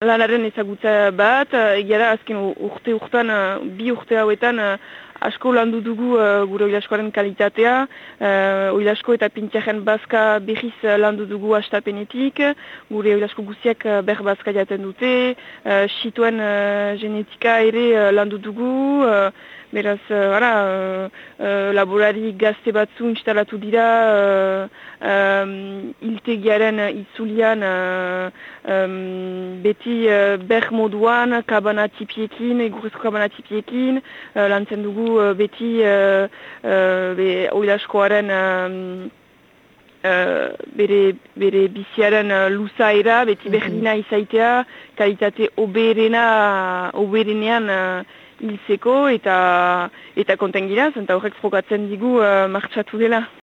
Lanaren ezagutza bat, egiara azken urte urtean, bi urte hauetan asko landu dugu gure oilaskoaren kalitatea. Uh, oilasko eta pintiaren bazka behiz landu dugu astapenetik, gure oilasko guziak ber bazka jaten dute, uh, situen genetika ere landu dugu, beraz, gara, laborari gazte batzu instalatu dira, uh, iltegiaren itzulian beti uh, ber moduan, kabana tipiekin, egurrezko kabana tipiekin, uh, lantzen dugu uh, beti uh, uh, oilaskoaren Uh, bere, bere biziaren uh, luzaera, beti mm -hmm. berdina izaitea, kalitate oberena, oberenean uh, hilzeko eta, eta kontengira, zenta horrek frogatzen digu uh, martxatu dela.